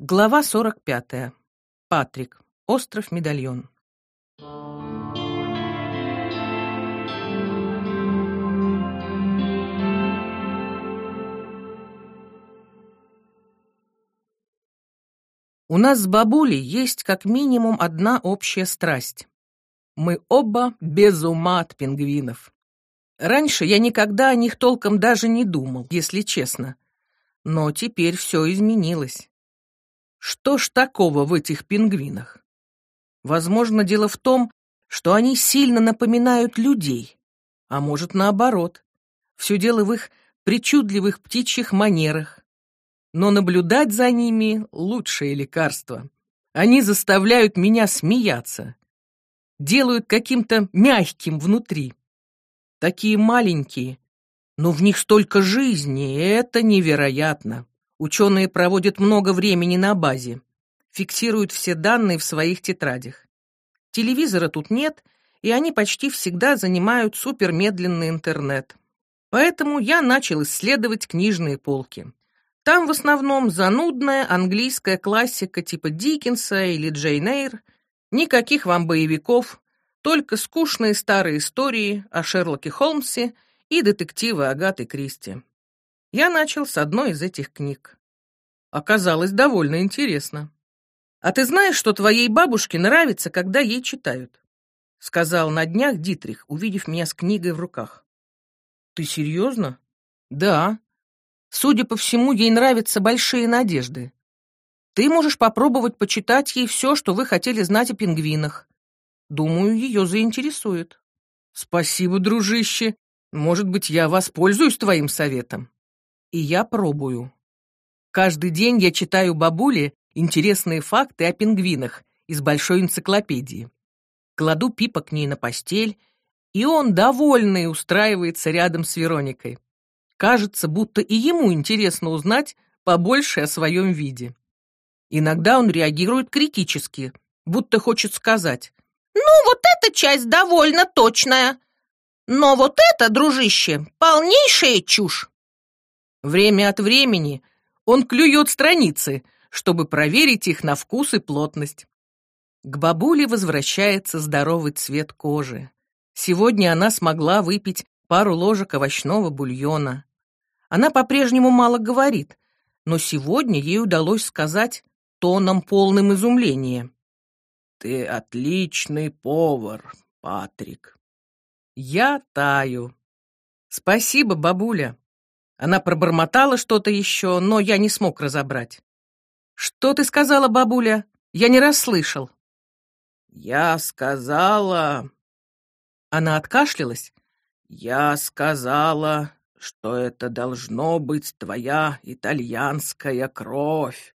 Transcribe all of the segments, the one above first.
Глава 45. Патрик. Остров Медальон. У нас с бабулей есть как минимум одна общая страсть. Мы оба без ума от пингвинов. Раньше я никогда о них толком даже не думал, если честно. Но теперь все изменилось. Что ж такого в этих пингвинах? Возможно, дело в том, что они сильно напоминают людей, а может, наоборот. Все дело в их причудливых птичьих манерах, но наблюдать за ними — лучшее лекарство. Они заставляют меня смеяться, делают каким-то мягким внутри. Такие маленькие, но в них столько жизни, и это невероятно. Ученые проводят много времени на базе, фиксируют все данные в своих тетрадях. Телевизора тут нет, и они почти всегда занимают супермедленный интернет. Поэтому я начал исследовать книжные полки. Там в основном занудная английская классика типа Диккенса или Джейн Эйр, никаких вам боевиков, только скучные старые истории о Шерлоке Холмсе и детективы Агаты Кристи. Я начал с одной из этих книг. Оказалось довольно интересно. «А ты знаешь, что твоей бабушке нравится, когда ей читают?» — сказал на днях Дитрих, увидев меня с книгой в руках. «Ты серьезно?» «Да. Судя по всему, ей нравятся большие надежды. Ты можешь попробовать почитать ей все, что вы хотели знать о пингвинах. Думаю, ее заинтересует. Спасибо, дружище. Может быть, я воспользуюсь твоим советом. И я пробую. Каждый день я читаю бабуле интересные факты о пингвинах из большой энциклопедии. Кладу Пипа к ней на постель, и он, довольный, устраивается рядом с Вероникой. Кажется, будто и ему интересно узнать побольше о своем виде. Иногда он реагирует критически, будто хочет сказать «Ну, вот эта часть довольно точная, но вот это, дружище, полнейшая чушь». Время от времени он клюет страницы, чтобы проверить их на вкус и плотность. К бабуле возвращается здоровый цвет кожи. Сегодня она смогла выпить пару ложек овощного бульона. Она по-прежнему мало говорит, но сегодня ей удалось сказать тоном полным изумления. «Ты отличный повар, Патрик». Я таю. «Спасибо, бабуля». Она пробормотала что-то еще, но я не смог разобрать. «Что ты сказала, бабуля? Я не расслышал». «Я сказала...» Она откашлялась. «Я сказала, что это должно быть твоя итальянская кровь.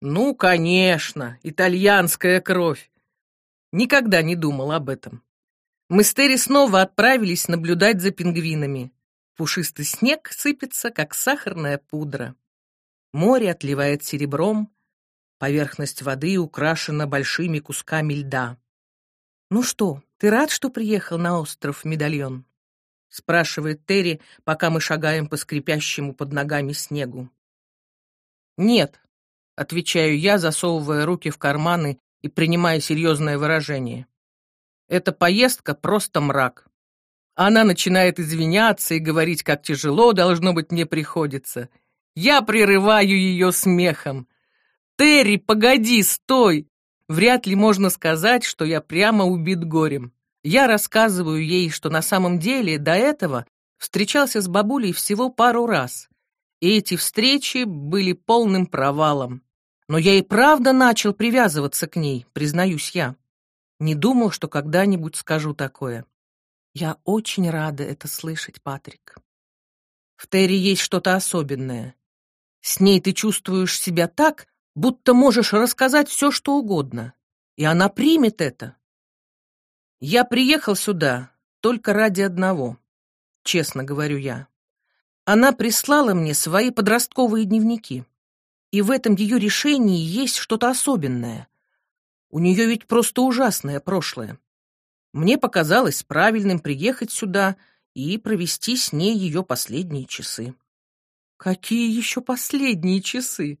Ну, конечно, итальянская кровь. Никогда не думал об этом. Мы с Терри снова отправились наблюдать за пингвинами. Пушистый снег сыпется, как сахарная пудра. Море отливает серебром, поверхность воды украшена большими кусками льда. «Ну что, ты рад, что приехал на остров Медальон?» спрашивает Терри, пока мы шагаем по скрипящему под ногами снегу. Нет, отвечаю я, засовывая руки в карманы и принимая серьезное выражение. Эта поездка просто мрак. Она начинает извиняться и говорить, как тяжело должно быть мне приходится. Я прерываю ее смехом. Терри, погоди, стой. Вряд ли можно сказать, что я прямо убит горем. Я рассказываю ей, что на самом деле до этого встречался с бабулей всего пару раз, и эти встречи были полным провалом. Но я и правда начал привязываться к ней, признаюсь я. Не думал, что когда-нибудь скажу такое. Я очень рада это слышать, Патрик. В Терри есть что-то особенное. С ней ты чувствуешь себя так, будто можешь рассказать все, что угодно. И она примет это. Я приехал сюда только ради одного, честно говорю я. Она прислала мне свои подростковые дневники. И в этом ее решении есть что-то особенное. У нее ведь просто ужасное прошлое. Мне показалось правильным приехать сюда и провести с ней ее последние часы. Какие еще последние часы?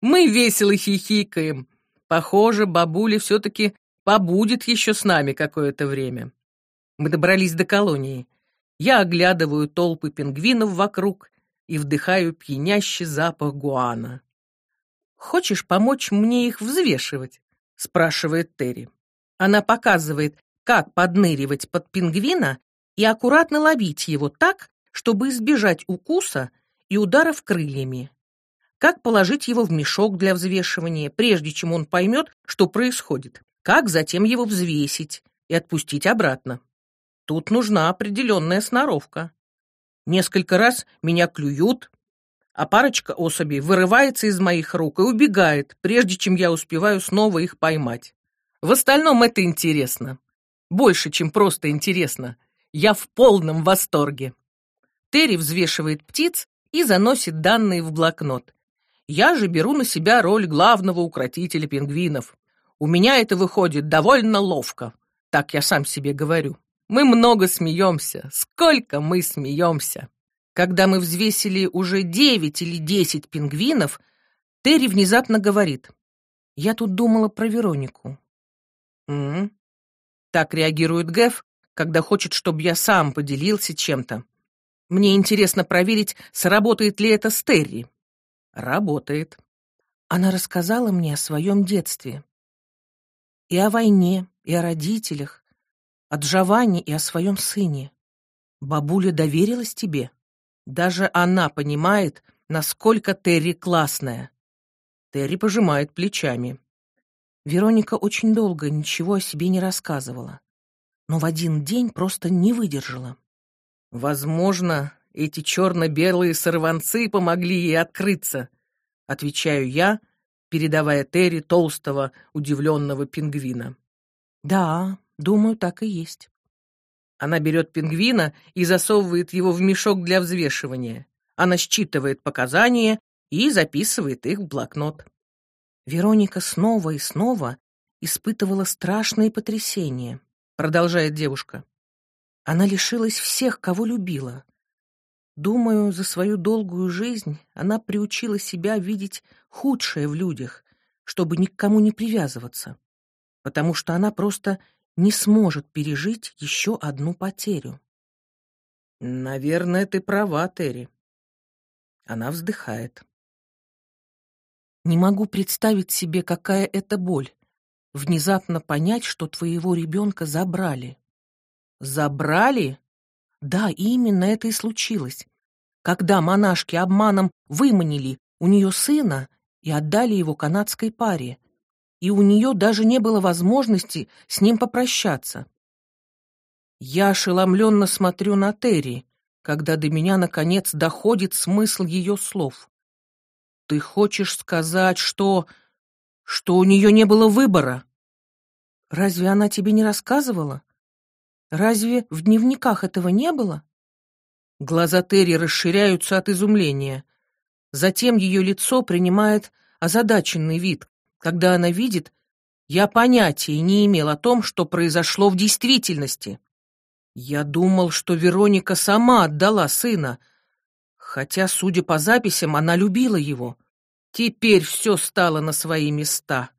Мы весело хихикаем. Похоже, бабуля все-таки побудет еще с нами какое-то время. Мы добрались до колонии. Я оглядываю толпы пингвинов вокруг и вдыхаю пьянящий запах гуана. «Хочешь помочь мне их взвешивать?» — спрашивает Терри. Она показывает, как подныривать под пингвина и аккуратно ловить его так, чтобы избежать укуса и ударов крыльями. Как положить его в мешок для взвешивания, прежде чем он поймет, что происходит. Как затем его взвесить и отпустить обратно. Тут нужна определенная сноровка. Несколько раз меня клюют, а парочка особей вырывается из моих рук и убегает, прежде чем я успеваю снова их поймать. В остальном это интересно. Больше, чем просто интересно. Я в полном восторге. Терри взвешивает птиц и заносит данные в блокнот. Я же беру на себя роль главного укротителя пингвинов. У меня это выходит довольно ловко, так я сам себе говорю. Мы много смеемся. Сколько мы смеемся. Когда мы взвесили уже девять или десять пингвинов, Терри внезапно говорит. Я тут думала про Веронику. М -м. Так реагирует Гэф, когда хочет, чтобы я сам поделился чем-то. Мне интересно проверить, сработает ли это с Терри. Работает. Она рассказала мне о своем детстве. И о войне, и о родителях, о Джованни и о своем сыне. Бабуля доверилась тебе. Даже она понимает, насколько Терри классная. Терри пожимает плечами. Вероника очень долго ничего о себе не рассказывала, но в один день просто не выдержала. Возможно, эти черно-белые сорванцы помогли ей открыться, отвечаю я, передавая Терри толстого, удивленного пингвина. Да, Думаю, так и есть. Она берет пингвина и засовывает его в мешок для взвешивания. Она считывает показания и записывает их в блокнот. Вероника снова и снова испытывала страшные потрясения, продолжает девушка. Она лишилась всех, кого любила. Думаю, за свою долгую жизнь она приучила себя видеть худшее в людях, чтобы ни к кому не привязываться, потому что она просто не сможет пережить еще одну потерю. Наверное, ты права, Терри. Она вздыхает. Не могу представить себе, какая это боль. Внезапно понять, что твоего ребенка забрали. Забрали? Да, именно это и случилось. Когда монашки обманом выманили у нее сына и отдали его канадской паре, и у нее даже не было возможности с ним попрощаться. Я ошеломленно смотрю на Терри, когда до меня наконец доходит смысл ее слов. Ты хочешь сказать, что... что у нее не было выбора? Разве она тебе не рассказывала? Разве в дневниках этого не было? Глаза Терри расширяются от изумления. Затем ее лицо принимает озадаченный вид, когда она видит, я понятия не имел о том, что произошло в действительности. Я думал, что Вероника сама отдала сына, хотя, судя по записям, она любила его. Теперь все стало на свои места.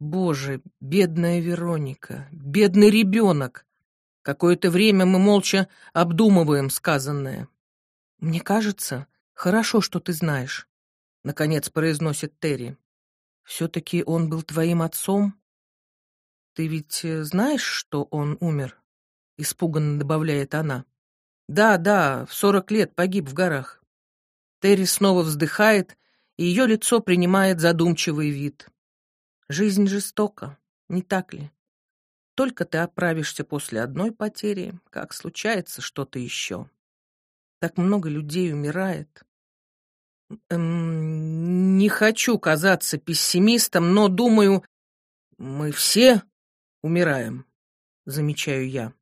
Боже, бедная Вероника, бедный ребенок. Какое-то время мы молча обдумываем сказанное. Мне кажется, хорошо, что ты знаешь, наконец произносит Терри. Все-таки он был твоим отцом? Ты ведь э, знаешь, что он умер? Испуганно добавляет она. Да, да, в сорок лет погиб в горах. Терри снова вздыхает, и ее лицо принимает задумчивый вид. Жизнь жестока, не так ли? Только ты оправишься после одной потери, как случается что-то еще. Так много людей умирает. Эм, не хочу казаться пессимистом, но думаю, мы все умираем, замечаю я.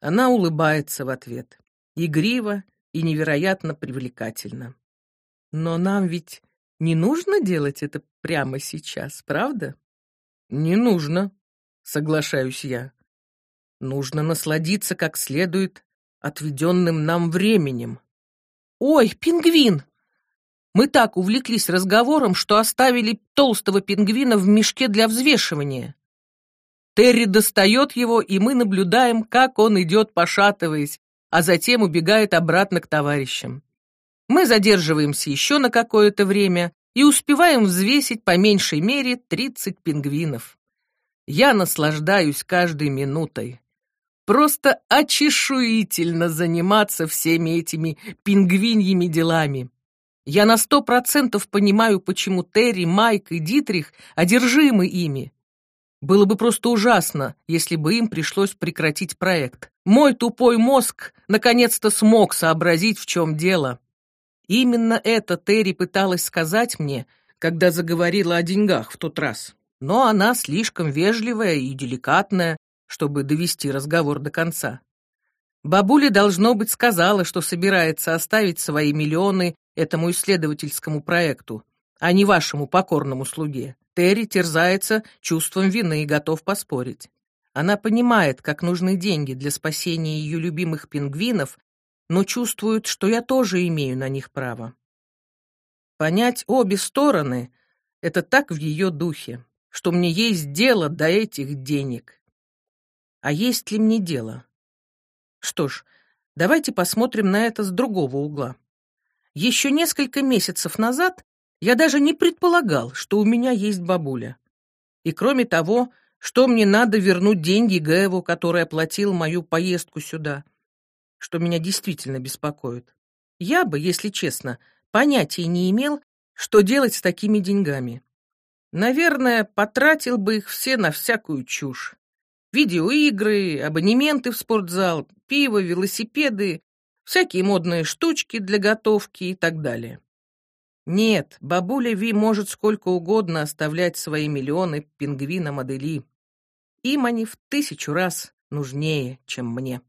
Она улыбается в ответ, игриво и невероятно привлекательно. Но нам ведь не нужно делать это прямо сейчас, правда? Не нужно, соглашаюсь я. Нужно насладиться как следует отведенным нам временем. Ой, пингвин! Мы так увлеклись разговором, что оставили толстого пингвина в мешке для взвешивания. Терри достает его, и мы наблюдаем, как он идет, пошатываясь, а затем убегает обратно к товарищам. Мы задерживаемся еще на какое-то время и успеваем взвесить по меньшей мере 30 пингвинов. Я наслаждаюсь каждой минутой. Просто очешуительно заниматься всеми этими пингвиньими делами. Я на сто процентов понимаю, почему Терри, Майк и Дитрих одержимы ими. Было бы просто ужасно, если бы им пришлось прекратить проект. Мой тупой мозг наконец-то смог сообразить, в чем дело. Именно это Терри пыталась сказать мне, когда заговорила о деньгах в тот раз. Но она слишком вежливая и деликатная, чтобы довести разговор до конца. Бабуля, должно быть, сказала, что собирается оставить свои миллионы этому исследовательскому проекту, а не вашему покорному слуге. Терри терзается чувством вины и готов поспорить. Она понимает, как нужны деньги для спасения ее любимых пингвинов, но чувствует, что я тоже имею на них право. Понять обе стороны — это так в ее духе, что мне есть дело до этих денег. А есть ли мне дело? Что ж, давайте посмотрим на это с другого угла. Еще несколько месяцев назад я даже не предполагал, что у меня есть бабуля. И кроме того, что мне надо вернуть деньги Гэву, который оплатил мою поездку сюда, что меня действительно беспокоит. Я бы, если честно, понятия не имел, что делать с такими деньгами. Наверное, потратил бы их все на всякую чушь. Видеоигры, абонементы в спортзал, пиво, велосипеды, всякие модные штучки для готовки и так далее. Нет, бабуля Ви может сколько угодно оставлять свои миллионы пингвинам Адели. Им они в тысячу раз нужнее, чем мне.